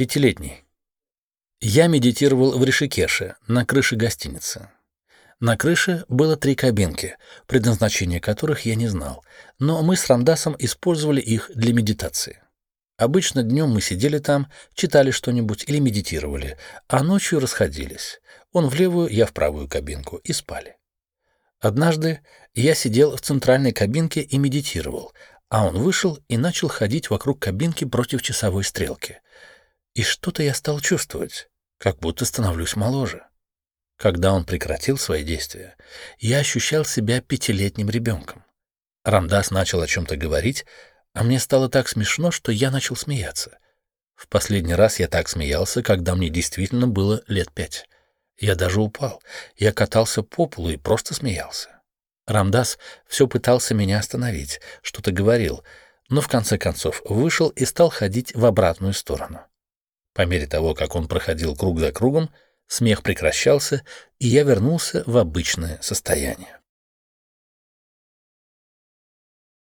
Пятилетний. Я медитировал в Ришикеше, на крыше гостиницы. На крыше было три кабинки, предназначение которых я не знал, но мы с Рамдасом использовали их для медитации. Обычно днем мы сидели там, читали что-нибудь или медитировали, а ночью расходились. Он в левую, я в правую кабинку, и спали. Однажды я сидел в центральной кабинке и медитировал, а он вышел и начал ходить вокруг кабинки против часовой стрелки. И что-то я стал чувствовать, как будто становлюсь моложе. Когда он прекратил свои действия, я ощущал себя пятилетним ребенком. Рамдас начал о чем-то говорить, а мне стало так смешно, что я начал смеяться. В последний раз я так смеялся, когда мне действительно было лет пять. Я даже упал. Я катался по полу и просто смеялся. Рамдас все пытался меня остановить, что-то говорил, но в конце концов вышел и стал ходить в обратную сторону. По мере того, как он проходил круг за кругом, Смех прекращался, и я вернулся в обычное состояние.